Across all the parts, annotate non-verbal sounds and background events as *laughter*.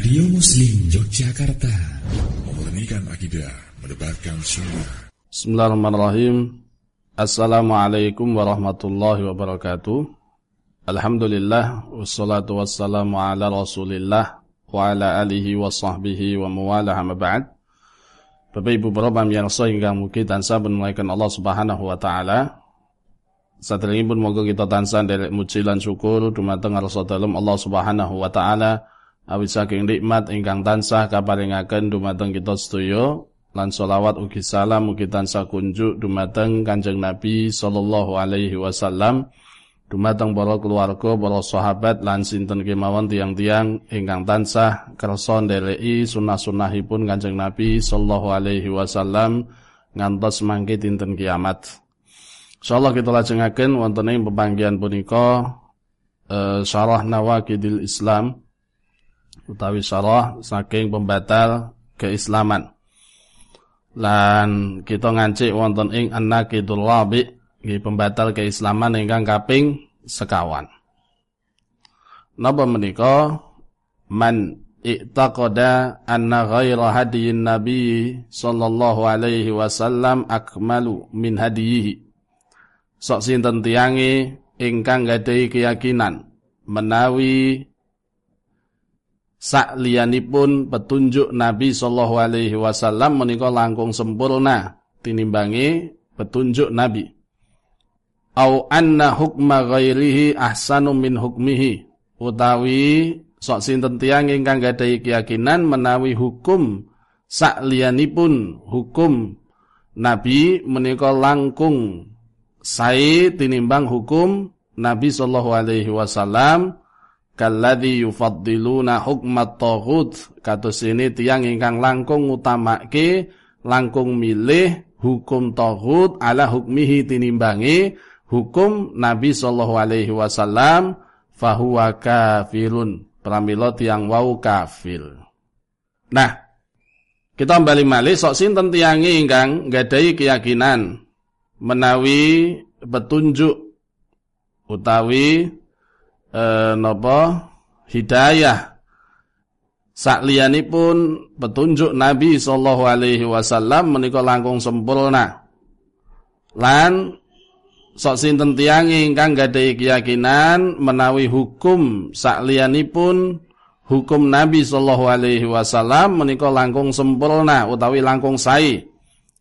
Radio Muslim Yogyakarta. Memurnikan akidah Mendebarkan sunnah. Bismillahirrahmanirrahim. Assalamualaikum warahmatullahi wabarakatuh. Alhamdulillah Wassalatu wassalamu ala rasulillah Wa ala alihi wa sahbihi wa mawalah amma ba'd. Bapak Ibu Bapak yang sahih mungkin tansah menunaikan Allah Subhanahu wa taala. Pun moga kita tansah dari mujilan syukur dumateng Allah Subhanahu wa taala awit saking nikmat ingkang tansah kaparingaken dumateng kita sedaya lan selawat ugi salam ugi tansah kunjuk dumateng Kanjeng Nabi sallallahu alaihi wasallam dumateng para keluarga, para sahabat lan sinten kemawon tiang-tiang ingkang tansah kersa ndereki sunah-sunahipun Kanjeng Nabi sallallahu alaihi wasallam ngantos mangke dinten kiamat. Insyaallah kita lajengaken wonten ing pepanggihan punika uh, syarah Nawaqidil Islam utawi syarah saking pembatal keislaman. Lan kita ngancik wonten ing An-Naqidul Rabi nggih pembatal keislaman ingkang kaping sekawan. Napa menika man i'taqada anna ghaira hadiyin nabi sallallahu alaihi wasallam akmalu min hadiyihi. Sok sinten tiange ingkang gadhahi keyakinan menawi saklianipun petunjuk Nabi sallallahu alaihi wasallam menika langkung sempurna tinimbangi petunjuk Nabi. Au anna hukma ghairihi ahsanu min hukmihi utawi sok sinten tiyang ingkang gadhahi keyakinan menawi hukum saklianipun hukum Nabi menika langkung sae tinimbang hukum Nabi sallallahu alaihi wasallam kalladzi yufaddiluna hukmat taghut kados ini tiang ingkang langkung ngutamake langkung milih hukum taghut ala hukmihi tinimbangi hukum Nabi sallallahu alaihi wasallam fahuwa kafirun. Pramila tiang wau kafir. Nah kita kembali malih sok sinten tiange ingkang nggadahi keyakinan menawi petunjuk utawi eh, napa hidayah pun petunjuk Nabi sallallahu alaihi wasallam menika langkung sempurna. Lan sok sinten tiyang ingkang gadhahi keyakinan menawi hukum pun hukum Nabi sallallahu alaihi wasallam menika langkung sempurna utawi langkung sae.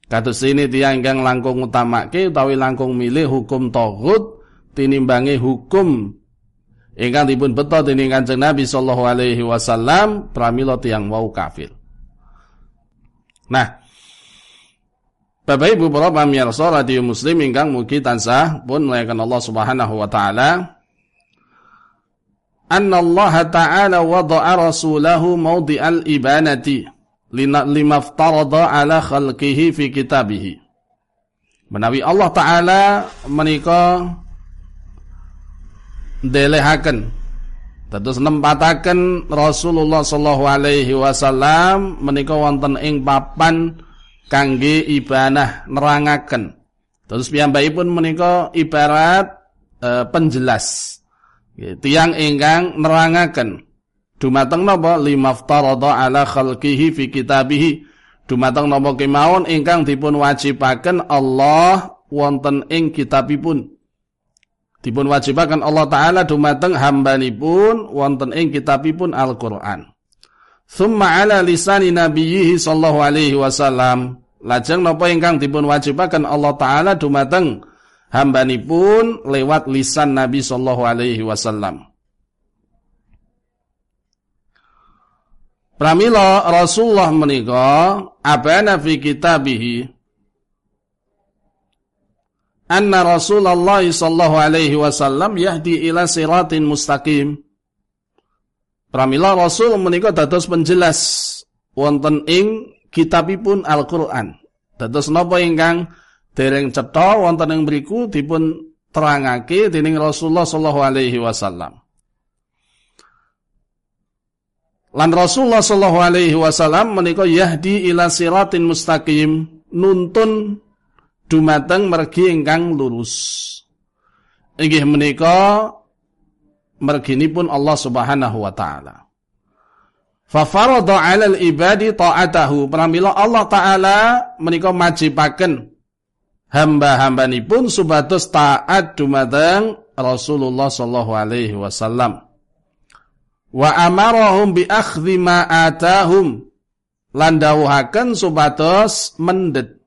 Kados ini tiyang ingkang langkung utamake utawi langkung milih hukum taghut tinimbangi hukum ingkang dipun beto dening Kanjeng Nabi sallallahu alaihi wasallam pramila tiyang wau kafir. Nah, Bapak Ibu para pamirsa radio Muslim ingkang mugi tansah pun melayakan Allah Subhanahu wa taala Anna Allah Ta'ala wada'a rasulahu mawdi'al ibanati limaftarada ala khalqihi fi kitabihi. Menawi Allah Ta'ala menikah delehaken Terus nempataken Rasulullah sallallahu alaihi wasallam menika wonten ing papan kangge ibanah nerangaken. Terus piyambakipun menika ibarat e, penjelas. Tiang ingkang nerangaken. Dumateng napa limaftarada ala khalqihi fi kitabihi. Dumateng napa kemawon ingkang dipun wajibaken Allah wonten ing kitabipun dipun wajibaken Allah taala dumateng hambanipun wonten ing kitabipun Al-Qur'an. Summa ala lisani nabiyhi sallallahu alaihi wasallam. Lajeng napa ingkang dipun wajibaken Allah taala dumateng hambanipun lewat lisan Nabi sallallahu alaihi wasallam. Pramila Rasulullah menika abana fi kitabihi anna Rasulullah sallallahu alaihi wasallam yahdi ila siratin mustaqim. Pramila Rasul menika dados penjelas wonten ing kitabipun Al-Qur'an. Dados napa ingkang dereng cetha wonten ing mriku dipun terangake dening Rasulullah sallallahu alaihi wasallam. Lan Rasulullah sallallahu alaihi wasallam menika yahdi ila siratin mustaqim nuntun dumateng mergi ingkang lurus. Inggih menika merginipun Allah Subhanahu wa taala. Fa farada 'alal ibadi ta'atahu. Pramila Allah taala menika majibaken hamba-hambanipun supados taat dumateng Rasulullah sallallahu alaihi wasallam. Wa amarahum bi akhdhi ma atahum lan dawuhaken mendet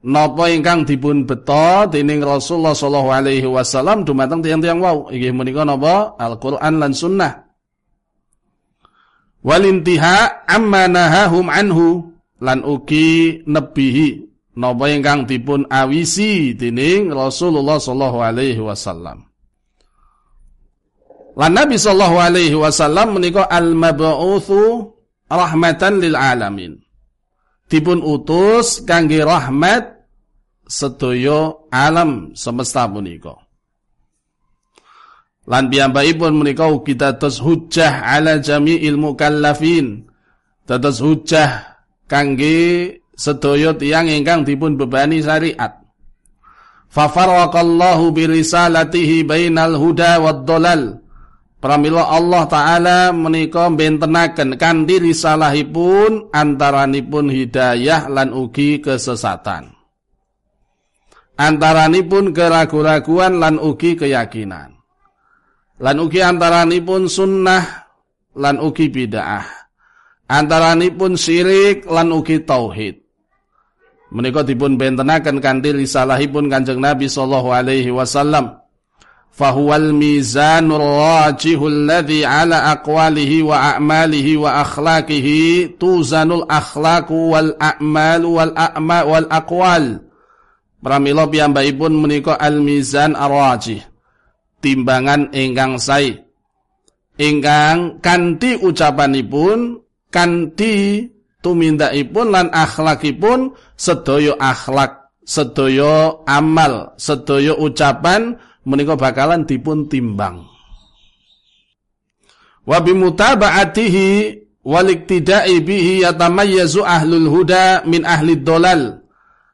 napa ingkang dipun beto dening Rasulullah sallallahu alaihi wasallam dumateng tiyang-tiyang wau? Inggih menika napa? Al-Qur'an lan sunnah. Walintiha amma nahahum anhu lan ugi nebihi napa ingkang dipun awisi dening Rasulullah sallallahu alaihi wasallam. Lan Nabi sallallahu alaihi wasallam menika al-mab'utsu rahmatan lil alamin dipun utus kangge rahmat sedaya alam semesta punika. Lan piyambakipun menika ugi dados hujjah ala jami'il mukallafin. Dados hujjah kangge sedaya tiyang ingkang dipun bebani syariat. Fafarraqallahu birisalatihi bainal huda wad dolal. Pramila Allah Ta'ala menika bentenaken kanthi risalahipun antaranipun hidayah lan ugi kesesatan. Antaranipun keraguan-raguan lan ugi keyakinan. Lan ugi antaranipun sunnah lan ugi bid'ah. Antaranipun syirik lan ugi tauhid. Menika dipun bentenaken kanthi risalahipun Kanjeng Nabi sallallahu alaihi wasallam fahuwal mizanur rajihul ladzi ala aqwalihi wa a'malihi wa akhlaqihi tuzanul akhlaqu wal a'malu wal a'ma wal aqwal Pramila piyambakipun menika al mizan arwajih timbangan ingkang sae. Ingkang kanthi ucapanipun kanthi tumindakipun lan akhlakipun sedaya akhlak sedaya amal sedaya ucapan menika bakalan dipun timbang. Wa bimutaba'atihi waliktida'i bihi yatamayyazu ahlul huda min ahli dolal.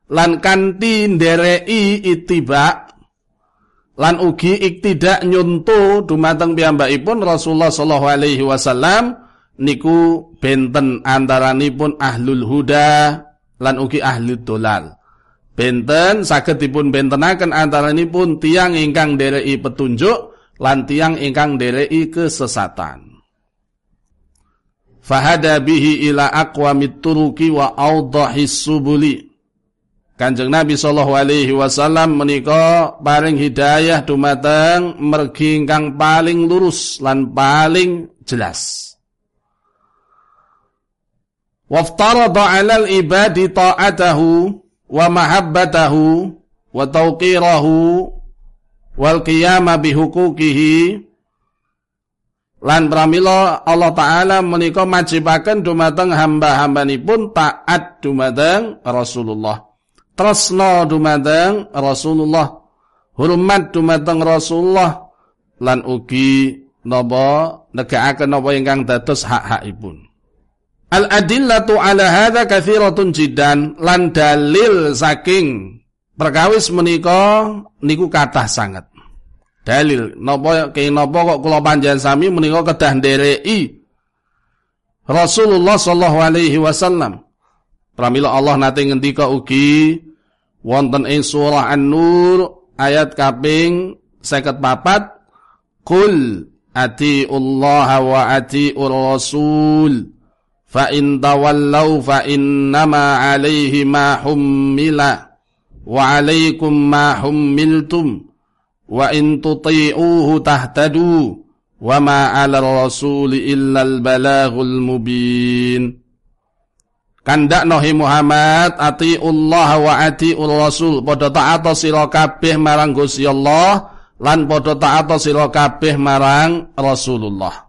Lan kanti nderei itiba lan ugi iktidak nyuntu dumateng piyambakipun Rasulullah sallallahu alaihi wasallam niku benten antaranipun ahlul huda lan ugi ahli dolal. Benten saged dipun bentenaken antaranipun tiang ingkang ndereki petunjuk lan tiang ingkang ndereki kesesatan. Fahada bihi ila aqwamit turuki wa awdahis subuli. Kanjeng Nabi sallallahu alaihi wasallam menika paring hidayah dumateng mergi ingkang paling lurus lan paling jelas. Waftarada 'alal ibadi ta'atahu wa mahabbatahu wa tauqirahu wal qiyama bihuquqihi. Lan pramila Allah taala menika majibaken dumateng hamba-hambanipun taat dumateng Rasulullah. Tresna dumateng Rasulullah. Hormat dumateng Rasulullah. Lan ugi napa negakaken napa ingkang dados hak-hakipun Al-adillatu ala hadza katsiratun jiddan lan dalil saking perkawis menika niku kathah sangat. Dalil napa kenging napa kok kula panjenengan sami menika kedah ndereki Rasulullah sallallahu alaihi wasallam. Pramila Allah nate ngendika ugi wonten ing surah An-Nur ayat kaping 54 Qul atiullaha wa atiur rasul ma hummila wa alaikum ma hummiltum wa in tuti'uhu tahtadu wa ma 'ala rasuli illa al balaghul mubin Kandak nohi Muhammad ati Allah wa ati Rasul. Padha taat sira kabeh marang Gusti Allah lan padha taat sira kabeh marang Rasulullah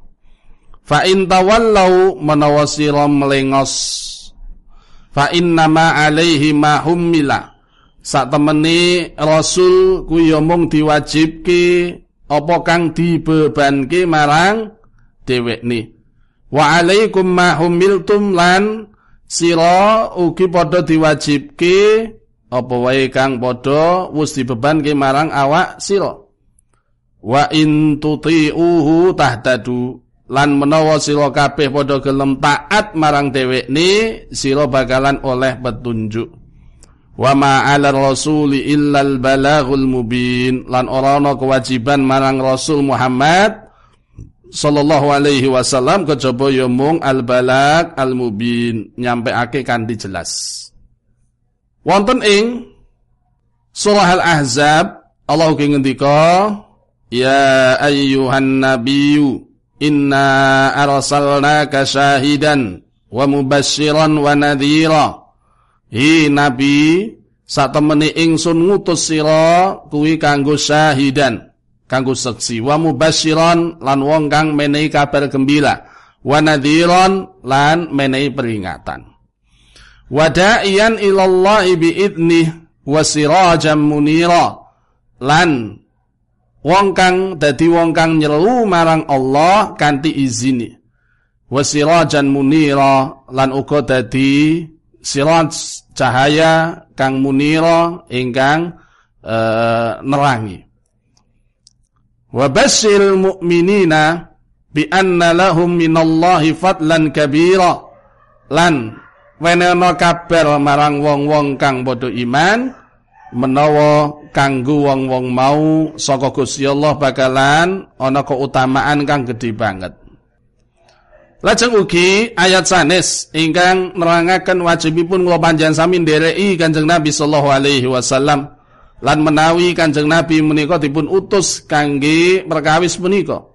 Fa in tawallau menawasira melengos. Fa innama alaihi ma hummila. Sak temene Rasul ku ya mung diwajibke apa kang dibebanke marang dhewekne. Wa alaikum ma hummiltum lan sira ugi padha diwajibke apa wae kang padha wis dibebanke marang awak sira. Wa in tuti'uhu tahtadu lan menawa sira kabeh padha gelem taat marang dhewekne sira bakalan oleh petunjuk. Wa ma 'ala rasuli illal balaghul mubin. Lan ora ana kewajiban marang Rasul Muhammad sallallahu alaihi wasallam kejaba ya mung al balag al mubin. Nyampeake kanthi jelas. Wonten ing surah al ahzab Allah ngendika ya ayyuhan nabiyyu inna arsalnaka syahidan wa mubasyiran wa nadhira. Hi Nabi sak temene ingsun ngutus sira kuwi kanggo syahidan, kanggo saksi wa mubasyiran lan wong kang menehi kabar gembira, wa nadhiran lan menehi peringatan. Wada'iyan ilallahi biidnih wa sirajan munira. Lan wong kang dadi wong kang nyelu marang Allah kanthi izini. Wa sirajan munira lan uga dadi siraj cahaya kang munira ingkang e, nerangi. Wa basyiril mu'minina bi anna lahum minallahi fadlan kabira lan wenena kabar marang wong-wong kang padha iman menawa kanggo wong-wong mau saka Gusti Allah bakalan ana keutamaan kang gedhe banget. Lajeng ugi ayat sanes ingkang nerangaken wajibipun kula panjenengan sami ndereki Kanjeng Nabi sallallahu alaihi wasallam lan menawi Kanjeng Nabi menika dipun utus kangge perkawis menika.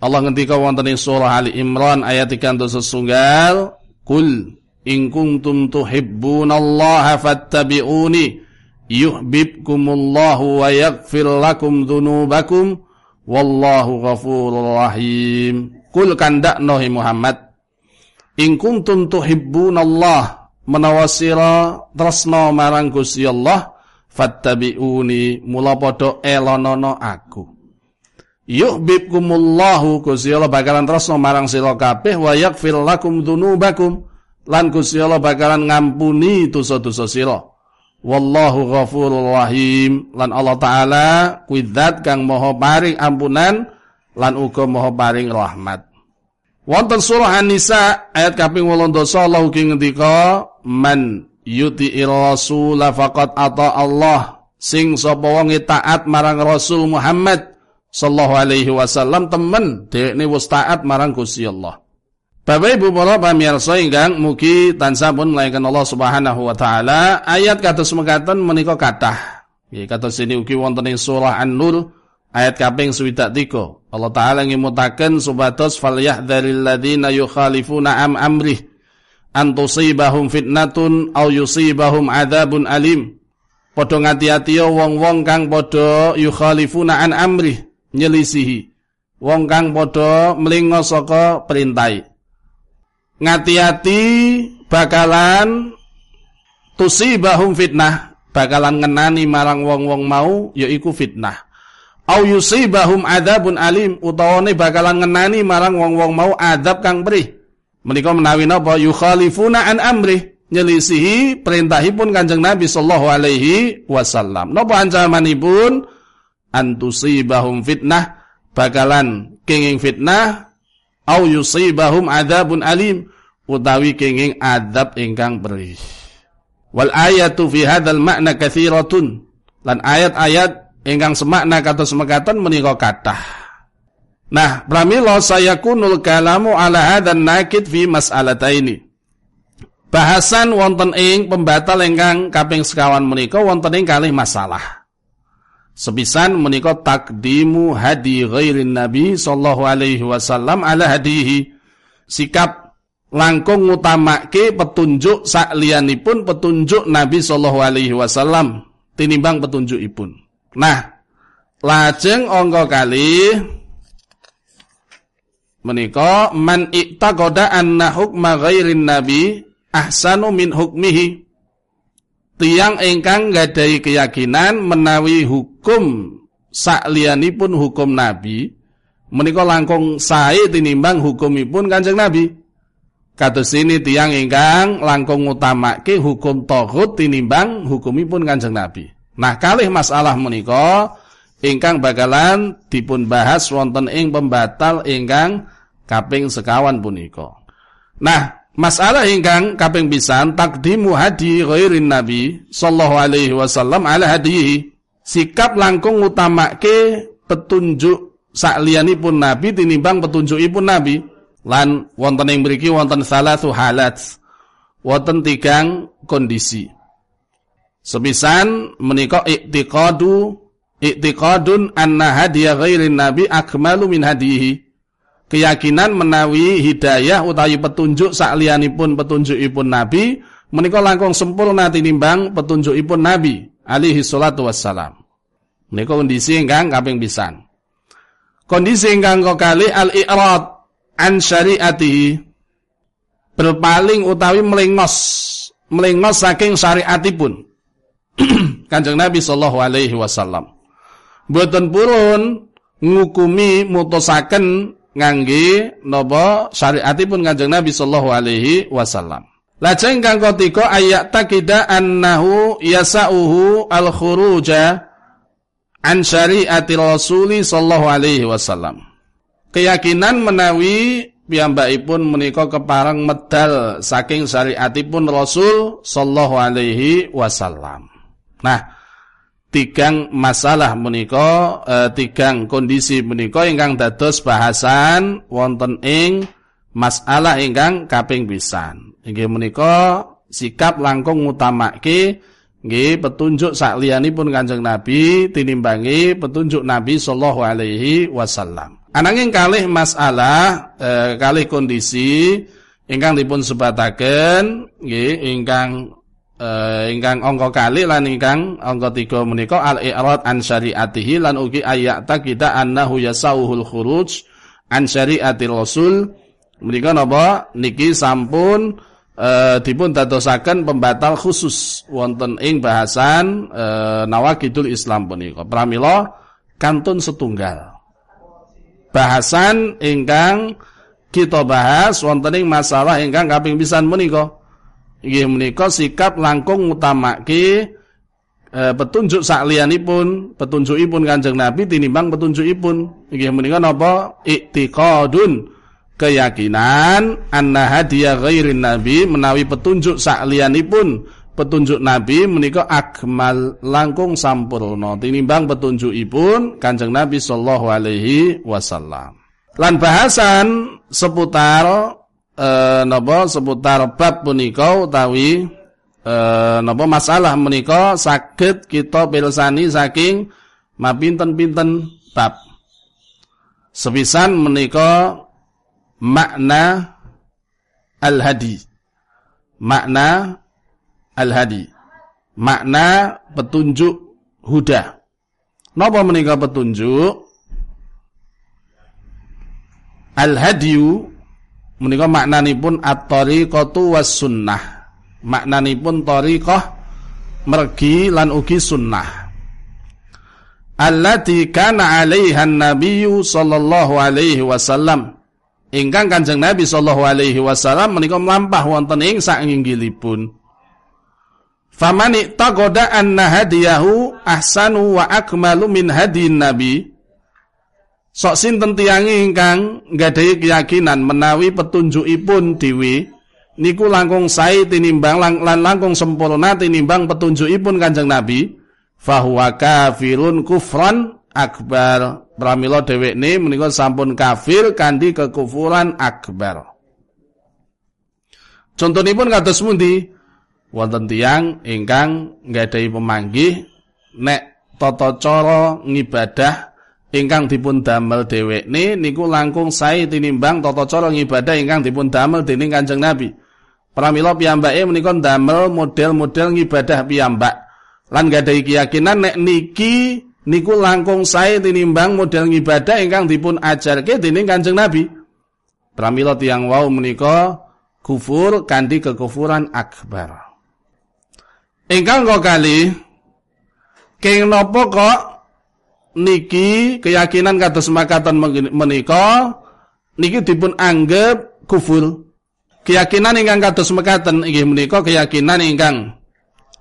Allah ngendika wonten ing surah Ali Imran ayat 3 sesunggal, "Kul in kuntum tuhibbunallaha fattabi'uni yuhibbukumullahu wa yaghfir lakum dzunubakum wallahu ghafurur rahim." Kul kandakno Muhammad. In kuntum tuhibbunallah menawa sira tresna marang Gusti Allah fattabi'uni mula padha elonono aku. Yuhibbukumullahu Gusti Allah bakalan tresna marang sira kabeh wa yaghfir lakum dzunubakum lan Gusti Allah bakalan ngampuni dosa-dosa sira Wallahu ghafurur rahim. Lan Allah taala kuwi kang maha paring ampunan lan uga maha paring rahmat. Wonten surah An-Nisa ayat kaping 8 Allah ugi ngendika man yuti rasul faqad ata Allah. Sing sapa wong taat marang Rasul Muhammad sallallahu alaihi wasallam temen dhekne wis taat marang Gusti Allah. Bapak Ibu para pamirsa ingkang mugi tansah pun melayakan Allah Subhanahu wa taala. Ayat kados mekaten menika kathah. Nggih kados sini ugi wonten ing surah An-Nur ayat kaping swidak tiga. Allah Ta'ala ngimutaken subatos falyahdharil ladhina yukhalifuna am amrih an tusibahum fitnatun au yusibahum adabun alim. Podo ngati-hati wong-wong kang podo yukhalifuna an amrih nyelisihi. Wong kang podo melingo saka perintai ngati-hati bakalan tusibahum fitnah. Bakalan ngenani marang wong-wong mau yaiku fitnah. Au yusibahum adzabun alim utawane bakalan ngenani marang wong-wong mau adab kang perih. Menika menawi napa? Yukhalifuna an amrih nyelisihi perintahipun Kanjeng Nabi sallallahu alaihi wasallam. Napa ancamanipun? Antusibahum fitnah. Bakalan kenging fitnah au yusibahum adzabun alim utawi kenging adab ingkang perih wal ayatu fi hadzal makna katsiratun lan ayat-ayat ingkang semakna kata semekatan menika kathah. Nah, pramila sayakunul kalamu ala hadan nakid fi mas'alataini. Bahasan wonten ing pembatal ingkang kaping sekawan menika wonten ing kalih masalah. Sepisan menika takdimu hadi ghairin nabi sallallahu alaihi wasallam ala hadihi. Sikap langkung ngutamake petunjuk saklianipun petunjuk Nabi sallallahu alaihi wasallam tinimbang petunjukipun. Nah, lajeng angka kali menika man ittaqada anna hukma ghairin nabi ahsanu min hukmihi. Tiang ingkang gadai keyakinan menawi hukum saklianipun hukum nabi menika langkung sae tinimbang hukumipun Kanjeng Nabi. Kados ini tiang ingkang langkung ngutamake hukum taghut tinimbang hukumipun Kanjeng Nabi. Nah, kalih masalah menika ingkang bakalan dipun bahas wonten ing pembatal ingkang kaping sekawan punika. Nah, masalah ingkang kaping pisan takdimu hadi ghairin nabi sallallahu alaihi wasallam ala hadihi. Sikap langkung utamake petunjuk saklianipun nabi tinimbang petunjukipun nabi. Lan wonten ing mriki wonten salatu halat. Wonten tigang kondisi. Sebisan menika i'tiqadu i'tiqadun anna hadiya ghairin nabi akmalu min hadihi keyakinan menawi hidayah utawi petunjuk saklianipun petunjukipun Nabi menika langkung sempurna tinimbang petunjukipun Nabi alaihi salatu wassalam. Menika kondisi ingkang kaping pisan. Kondisi ingkang kali al-i'rad an syariatihi berpaling utawi melengos melengos saking syariatipun *clears throat* Kanjeng Nabi sallallahu alaihi wasallam. Mboten purun ngukumi mutusaken ngangge napa syariatipun Kanjeng Nabi sallallahu alaihi wasallam. Lajeng kang ketiga ayat takida annahu yasauhu al-khuruja an syariati Rasul sallallahu alaihi wasallam. Keyakinan menawi piyambakipun menika keparang medal saking syariatipun Rasul sallallahu alaihi wasallam. Nah, tigang masalah menika eh, tigang kondisi menika ingkang dados bahasan wonten ing masalah ingkang kaping pisan. Inggih menika sikap langkung ngutamake nggih petunjuk sakliyanipun Kanjeng Nabi tinimbangi petunjuk Nabi sallallahu alaihi wasallam. Ananging kalih masalah eh, kalih kondisi ingkang dipun sebataken nggih ingkang uh, ingkang angka kali lan ingkang angka tiga menika al-i'rad an syariatihi lan ugi ayata kita annahu yasauhul khuruj an syariatir rasul. Menika napa? Niki sampun uh, dipun dadosaken pembatal khusus wonten ing bahasan uh, nawakidul Islam punika. Pramila kantun setunggal. Bahasan ingkang kita bahas wonten ing masalah ingkang kaping pisan menika Inggih menika sikap langkung ngutamake e, petunjuk saklianipun, petunjukipun Kanjeng Nabi tinimbang petunjukipun. Inggih menika napa? Iktiqadun keyakinan anna hadiya ghairin nabi menawi petunjuk saklianipun petunjuk nabi menika akmal langkung sampurna tinimbang petunjukipun Kanjeng Nabi sallallahu alaihi wasallam. Lan bahasan seputar eh, napa seputar bab punika utawi eh, napa masalah menika saged kita pirsani saking mapinten-pinten bab. Sepisan menika makna al-hadi. Makna al-hadi. Makna petunjuk huda. Napa menika petunjuk? Al-hadiyu menika maknanipun at-tariqatu was sunnah. Maknanipun tariqah mergi lan ugi sunnah. Allati kana 'alaiha an-nabiyyu sallallahu alaihi wasallam. Ingkang Kanjeng Nabi sallallahu alaihi wasallam menika mlampah wonten ing sainggilipun. Famani taqada anna hadiyahu ahsanu wa akmalu min hadin nabi Sok sinten tiyangi ingkang nggadahi keyakinan menawi petunjukipun dhewe niku langkung sae tinimbang lang, lan langkung sempurna tinimbang petunjukipun Kanjeng Nabi fahuwa kafirun kufran akbar. Pramila dhewekne menika sampun kafir kanthi kekufuran akbar. Contonipun kados pundi? Wonten tiyang ingkang nggadahi pemanggih nek tata cara ngibadah ingkang dipun damel dhewekne niku langkung sae tinimbang tata cara ngibadah ingkang dipun damel dening Kanjeng Nabi. Pramila piyambake menika damel model-model ngibadah piyambak. Lan gadhahi keyakinan nek niki niku langkung sae tinimbang model ngibadah ingkang dipun ajarke dening Kanjeng Nabi. Pramila tiyang wau menika kufur kanthi kekufuran akbar. Ingkang kok kali keng napa kok niki keyakinan kados makatan menika niki dipun anggap kufur. Keyakinan ingkang kados mekaten inggih menika keyakinan ingkang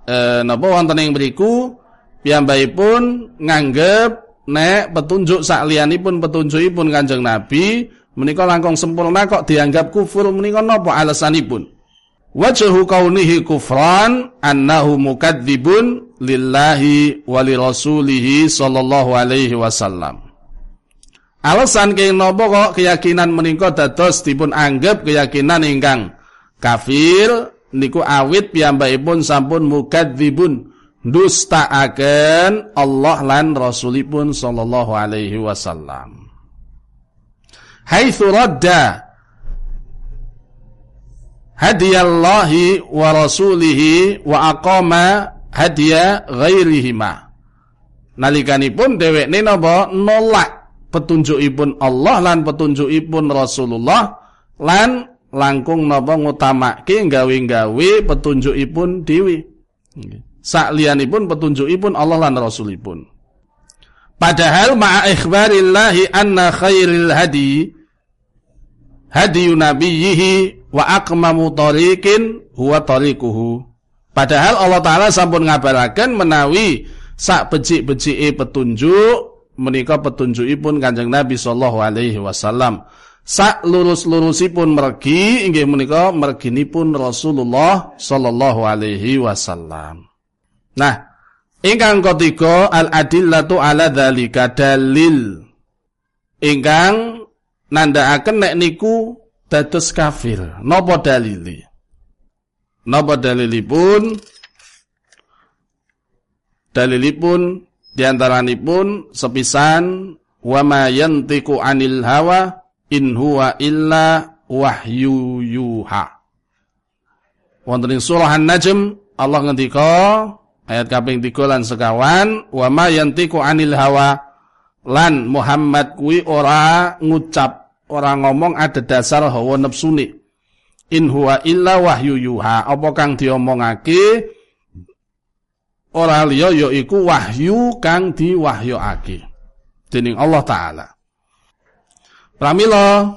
eh napa wonten ing mriku piyambakipun nganggep nek petunjuk saklianipun petunjukipun Kanjeng Nabi menika langkung sempurna kok dianggap kufur menika napa alasanipun wajhu kaunihi kufran annahu mukadzibun lillahi wa li rasulihi sallallahu alaihi wasallam Alasan kenapa kok keyakinan menika dados dipun anggap keyakinan ingkang kafir niku awit piyambakipun sampun mukadzibun dustaaken Allah lan Rasulipun sallallahu alaihi wasallam. Haitsu radda hadiyallahi wa rasulihi wa aqama hadiya ghairihima. Nalikanipun dhewekne napa nolak petunjukipun Allah lan petunjukipun Rasulullah lan langkung napa ngutamake gawe-gawe petunjukipun dhewe. Saklianipun petunjukipun Allah lan Rasulipun. Padahal ma'a ikhbarillahi anna khairil hadi hadi nabiyhi wa akmamu tariqin huwa tariquhu. Padahal Allah taala sampun ngabaraken menawi sak becik-becike petunjuk menika petunjukipun Kanjeng Nabi sallallahu alaihi wasallam sak lurus-lurusipun mergi inggih menika merginipun Rasulullah sallallahu alaihi wasallam. Nah, ingkang ketiga al adillatu ala dzalika dalil ingkang nandhakaken nek niku dados kafir. Napa dalile? Napa dalilipun? Dalilipun diantaranipun sepisan wa ma yantiqu anil hawa in huwa illa wahyu yuha. Wonten ing surah An-Najm Allah ngendika ayat kaping 3 lan sekawan wa ma yantiqu anil hawa lan Muhammad kuwi ora ngucap ora ngomong ada dasar hawa nepsune in huwa illa wahyu yuha. Apa kang diomongake? Ora liya yaiku wahyu kang diwahyuake dening Allah taala. Pramila.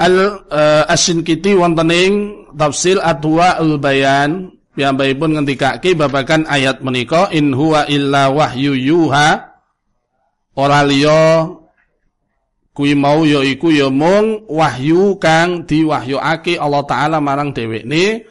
Al uh, Asyinkiti wonten ing tafsir Adwa al Bayan. Piyambakipun ngendikake babagan ayat menika in huwa illa wahyu yuha. Ora liya kuwi mau ya iku ya mung wahyu kang diwahyuake Allah taala marang dhewekne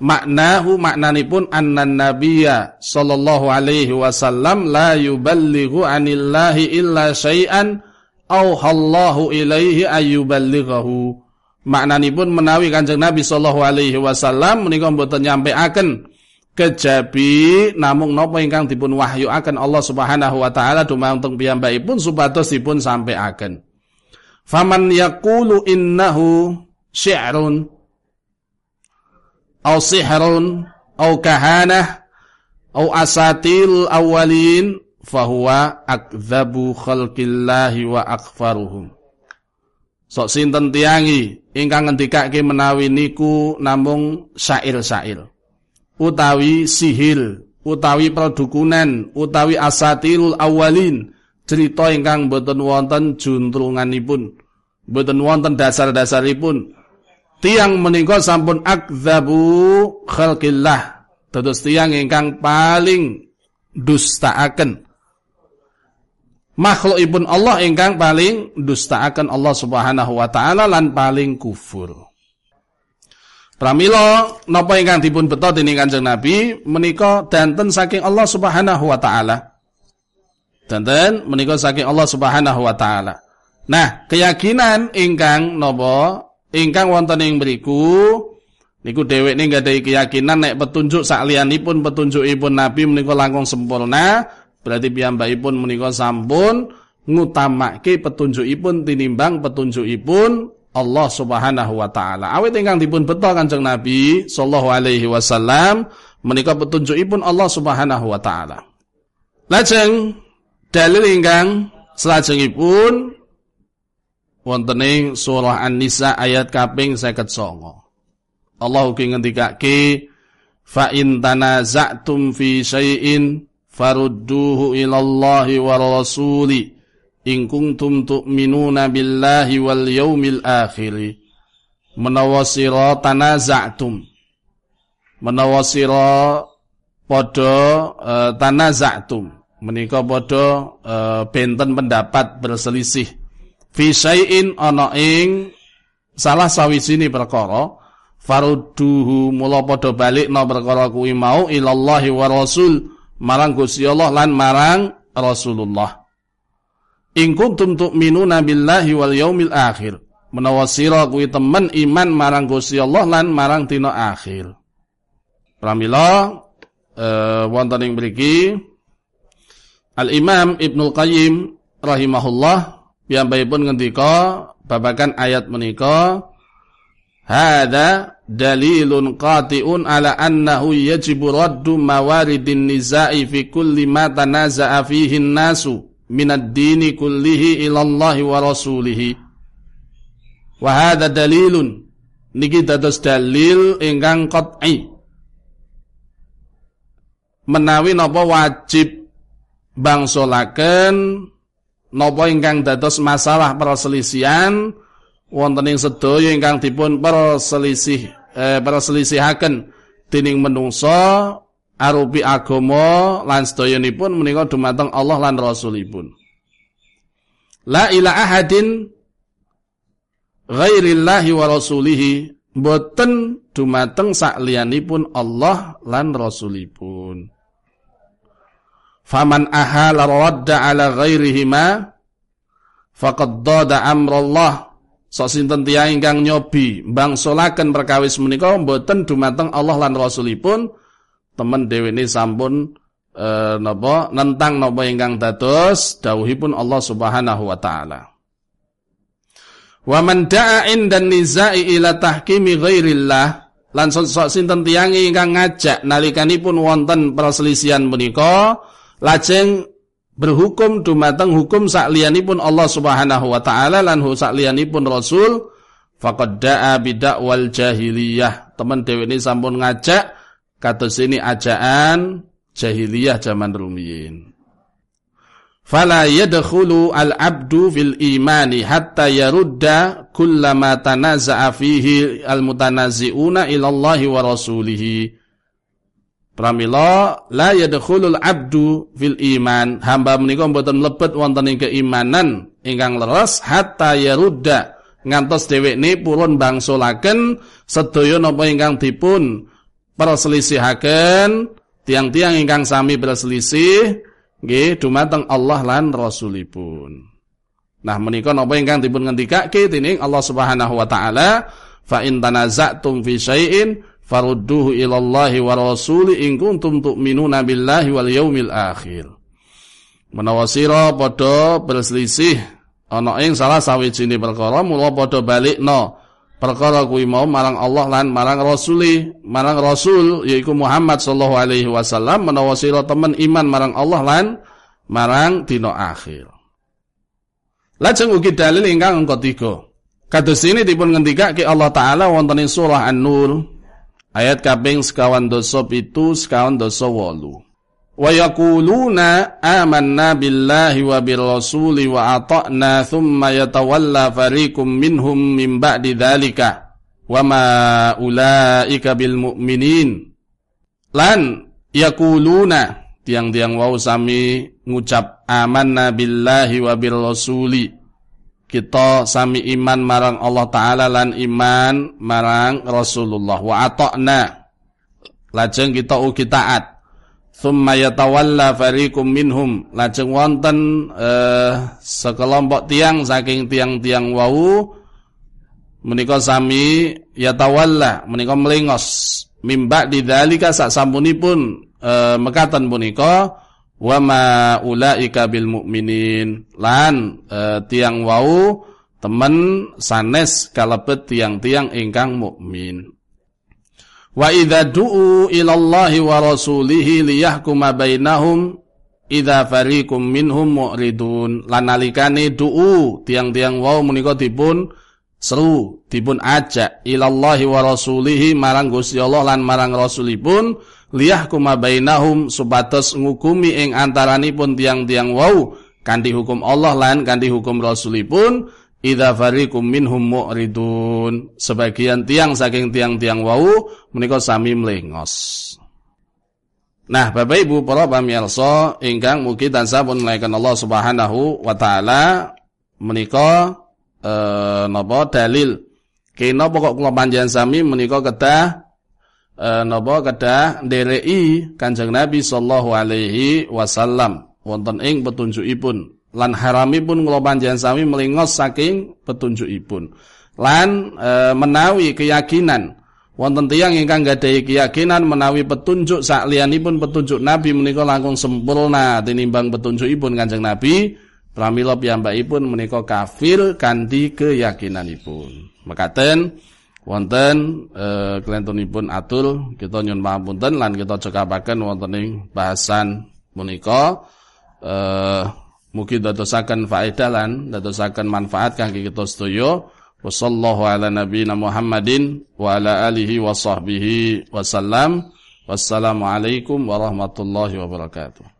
maknahu maknanipun annan nabiyya sallallahu alaihi wasallam la yuballighu anillahi illa syai'an auhallahu ilaihi ayyuballighahu maknanipun menawi Kanjeng Nabi sallallahu alaihi wasallam menika mboten nyampeaken kejabi namung napa ingkang dipun wahyuaken Allah Subhanahu wa taala dumateng piyambakipun supados dipun sampaiaken faman yaqulu innahu syi'run au sihrun au kahanah au asatil awalin fahuwa akdzabu khalqillahi wa akfaruhum. Sok sinten tiangi? Ingkang ngendikake menawi niku namung syair-syair. Utawi sihir utawi produkunan utawi asatil awalin cerita ingkang boten wonten juntrunganipun boten wonten dasar-dasaripun. Tiang menika sampun akdzabu khalqillah. Dados tiang ingkang paling dustaaken. Makhlukipun Allah ingkang paling dustaaken Allah Subhanahu wa taala lan paling kufur. Pramila napa ingkang dipun beto dening Kanjeng Nabi? Menika danten saking Allah Subhanahu wa taala. Danten menika saking Allah Subhanahu wa taala. Nah, keyakinan ingkang napa ingkang wonten ing mriku niku dheweke nggadahi keyakinan nek petunjuk saklianipun petunjukipun Nabi menika langkung sempurna berarti piyambakipun menika sampun ngutamake petunjukipun tinimbang petunjukipun Allah Subhanahu wa taala. Awit ingkang dipun beto Kanjeng Nabi sallallahu alaihi wasallam menika petunjukipun Allah Subhanahu wa taala. Lajeng dalil ingkang salajengipun wonten ing surah An-Nisa ayat kaping 59. Allah ugi ngendikake fa in tanaza'tum fi syai'in farudduhu ila Allah wa rasuli in kuntum tu'minuna billahi wal yaumil akhir. Menawa sira tanaza'tum menawa sira padha uh, tanaza'tum menika padha uh, benten pendapat berselisih fi syai'in ana ing salah sawijine perkara farudduhu mula padha balikna perkara kuwi mau ilallahi wa rasul marang Gusti Allah lan marang Rasulullah. In kuntum tu'minuna billahi wal yaumil akhir menawa sira kuwi temen iman marang Gusti Allah lan marang dina akhir. Pramila eh, wonten ing mriki Al Imam Ibnu Qayyim rahimahullah pun ngendika babakan ayat menika Hada dalilun qati'un ala annahu yajibu raddu mawaridin nizai fi kulli ma tanaza'a fihi nasu minad dini kullihi ila Allah wa rasulihi. Wa hadha dalilun niki dados dalil ingkang qat'i. Menawi napa wajib bangsolaken napa ingkang dados masalah perselisihan wonten ing sedaya ingkang dipun perselisih eh, perselisihaken dening menungsa arupi agama lan sedayanipun menika dumateng Allah lan Rasulipun. La ila ahadin ghairillahi wa rasulihi boten dumateng sakliyanipun Allah lan Rasulipun. Faman ahala radda ala ghairihima faqad dada amrullah sok sinten tiyang ingkang nyobi bangsulaken perkawis menika mboten dumateng Allah lan Rasulipun temen dhewene sampun e, napa nentang napa ingkang dados dawuhipun Allah Subhanahu wa taala. Wa man da'a indan nizai ila tahkimi ghairillah lan sok sinten tiyang ingkang ngajak nalikanipun wonten perselisihan menika lajeng berhukum dumateng hukum saklianipun Allah Subhanahu wa taala lan saklianipun Rasul faqad da'a bidakwal jahiliyah. Teman dewe ini sampun ngajak kados ini ajaan jahiliyah zaman rumiyin. Fala yadkhulu al-'abdu fil imani hatta yarudda kullama tanaza'a fihi al-mutanazi'una ila Allah wa rasulihi. Pramila la yadkhulul abdu fil iman. Hamba menika mboten mlebet wonten ing keimanan ingkang leres hatta yarudda ngantos dhewekne purun bangsulaken sedaya napa ingkang dipun perselisihaken tiang-tiang ingkang sami berselisih nggih dumateng Allah lan Rasulipun. Nah menika napa ingkang dipun ngendikake dening Allah Subhanahu wa taala fa in tanaza'tum fi syai'in farudduhu ilallahi wa rasuli in kuntum tu'minuna billahi wal yaumil akhir. Menawa sira padha berselisih ana ing salah sawijine perkara mula padha balikna perkara kuwi mau marang Allah lan marang rasuli, marang rasul yaiku Muhammad sallallahu alaihi wasallam menawa sira temen iman marang Allah lan marang dina akhir. Lajeng ugi dalil ingkang angka 3. Kados ini dipun ngendikake Allah taala wonten ing surah An-Nur Ayat kaping sekawan dosa itu sekawan dosa walu. Wa yakuluna amanna billahi wa birrasuli wa ata'na thumma yatawalla farikum minhum min ba'di dhalika wa ma ulaika bil mu'minin. Lan yakuluna tiang-tiang wau sami ngucap amanna billahi wa birrasuli kita sami iman marang Allah taala lan iman marang Rasulullah. Wa ata'na lajeng kita ugi taat. Thumma yatawalla fariqum minhum. Lajeng wonten eh, sekelompok tiang saking tiang-tiang wau menika sami yatawalla menika melingos. Mimba didzalika sak sampunipun eh, mekaten punika wa ma ulaika bil mu'minin. Lan e, tiang wau temen sanes kalebet tiang-tiang ingkang mukmin. Wa idza du'u ila Allah wa rasulihi liyahkuma bainahum idza fariqum minhum mu'ridun. Lan nalikane du'u tiang-tiang wau menika dipun seru dipun ajak ila Allah wa rasulihi marang Gusti Allah lan marang rasulipun liyahkuma bainahum supados ngukumi ing antaranipun tiang-tiang wau. Kanthi hukum Allah lan kanthi hukum Rasulipun idza fariqum minhum mu'ridun. Sebagian tiang saking tiang-tiang wau menika sami mlengos. Nah, Bapak Ibu para pamirsa ingkang mugi tansah pun melayakan Allah Subhanahu wa taala menika eh napa dalil? Kena pokok kula panjenengan sami menika kedah eh napa kedah ndereki Kanjeng Nabi sallallahu alaihi wasallam? Wonten ing petunjukipun. Lan haramipun kula panjenengan sami melingos saking petunjukipun. Lan e, menawi keyakinan. Wonten tiyang ingkang gadhahi keyakinan menawi petunjuk saklianipun petunjuk Nabi menika langkung sempurna tinimbang petunjukipun Kanjeng Nabi. Pramila piyambakipun menika kafir kanthi keyakinanipun. Mekaten wonten e, kelentunipun atul kita nyun pangapunten lan kita cekapaken wonten ing bahasan menika eh mugi dadosaken faedah lan dadosaken manfaat kangge kita sedaya Wassallallahu ala nabiyina Muhammadin wa ala alihi wa sahbihi wasallam. Wassalamualaikum warahmatullahi wabarakatuh.